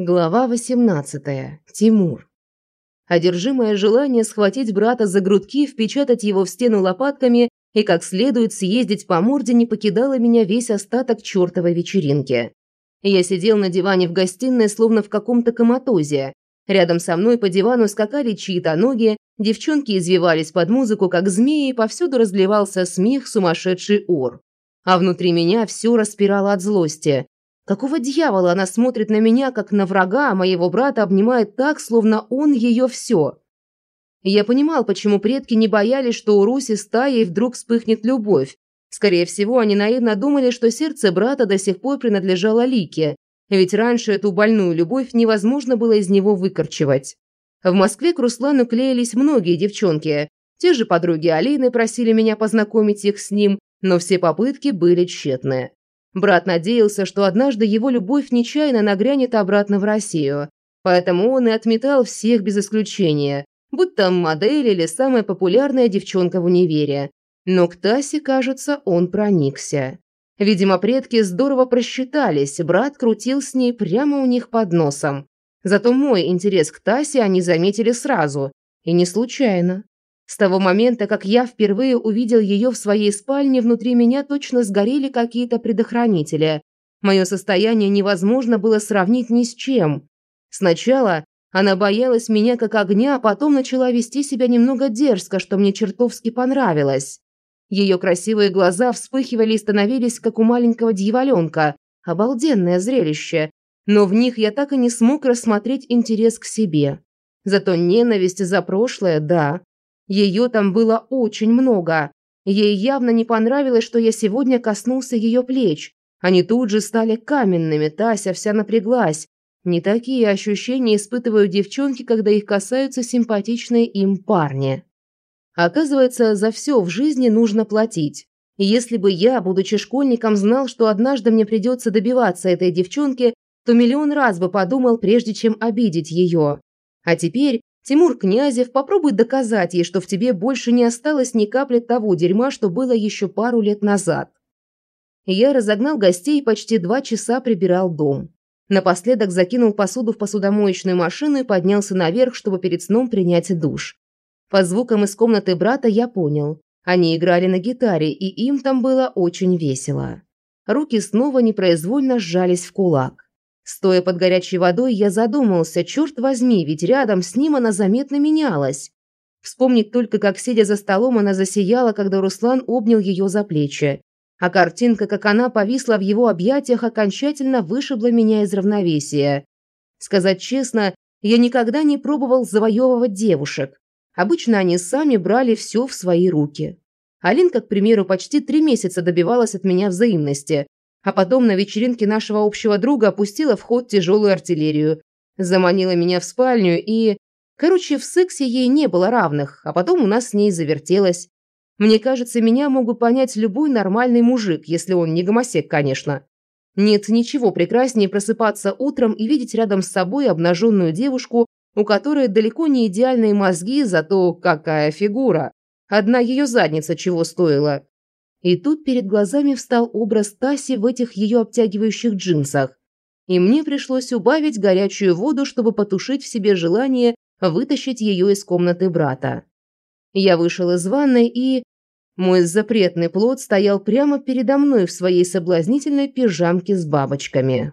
Глава 18. Тимур. Одержимое желание схватить брата за грудки, впечатать его в стену лопатками и как следует съездить по морде не покидало меня весь остаток чертовой вечеринки. Я сидел на диване в гостиной, словно в каком-то коматозе. Рядом со мной по дивану скакали чьи-то ноги, девчонки извивались под музыку, как змеи, повсюду разливался смех, сумасшедший ор. А внутри меня все распирало от злости. Какого дьявола она смотрит на меня, как на врага, а моего брата обнимает так, словно он ее все? Я понимал, почему предки не боялись, что у Руси стаей вдруг вспыхнет любовь. Скорее всего, они наивно думали, что сердце брата до сих пор принадлежало Лике, ведь раньше эту больную любовь невозможно было из него выкорчевать. В Москве к Руслану клеились многие девчонки. Те же подруги Алины просили меня познакомить их с ним, но все попытки были тщетны. Брат надеялся, что однажды его любовь нечаянно нагрянет обратно в Россию, поэтому он и отметал всех без исключения, будь там модель или самая популярная девчонка в универе. Но к Тасе, кажется, он проникся. Видимо, предки здорово просчитались, брат крутил с ней прямо у них под носом. Зато мой интерес к Тасе они заметили сразу. И не случайно. С того момента, как я впервые увидел ее в своей спальне, внутри меня точно сгорели какие-то предохранители. Мое состояние невозможно было сравнить ни с чем. Сначала она боялась меня как огня, а потом начала вести себя немного дерзко, что мне чертовски понравилось. Ее красивые глаза вспыхивали и становились, как у маленького дьяволенка. Обалденное зрелище. Но в них я так и не смог рассмотреть интерес к себе. Зато ненависть за прошлое – да. Ее там было очень много. Ей явно не понравилось, что я сегодня коснулся ее плеч. Они тут же стали каменными, Тася вся напряглась. Не такие ощущения испытывают девчонки, когда их касаются симпатичные им парни. Оказывается, за все в жизни нужно платить. И если бы я, будучи школьником, знал, что однажды мне придется добиваться этой девчонки, то миллион раз бы подумал, прежде чем обидеть ее. А теперь Тимур Князев попробуй доказать ей, что в тебе больше не осталось ни капли того дерьма, что было еще пару лет назад. Я разогнал гостей и почти два часа прибирал дом. Напоследок закинул посуду в посудомоечную машину и поднялся наверх, чтобы перед сном принять душ. По звукам из комнаты брата я понял. Они играли на гитаре, и им там было очень весело. Руки снова непроизвольно сжались в кулак. Стоя под горячей водой, я задумался, черт возьми, ведь рядом с ним она заметно менялась. Вспомнить только, как, сидя за столом, она засияла, когда Руслан обнял ее за плечи. А картинка, как она повисла в его объятиях, окончательно вышибла меня из равновесия. Сказать честно, я никогда не пробовал завоевывать девушек. Обычно они сами брали все в свои руки. Алинка, к примеру, почти три месяца добивалась от меня взаимности, а потом на вечеринке нашего общего друга опустила в ход тяжелую артиллерию, заманила меня в спальню и... Короче, в сексе ей не было равных, а потом у нас с ней завертелось. Мне кажется, меня могут понять любой нормальный мужик, если он не гомосек, конечно. Нет ничего прекраснее просыпаться утром и видеть рядом с собой обнаженную девушку, у которой далеко не идеальные мозги, зато какая фигура. Одна ее задница чего стоила. И тут перед глазами встал образ Таси в этих ее обтягивающих джинсах. И мне пришлось убавить горячую воду, чтобы потушить в себе желание вытащить ее из комнаты брата. Я вышел из ванной и... Мой запретный плод стоял прямо передо мной в своей соблазнительной пижамке с бабочками.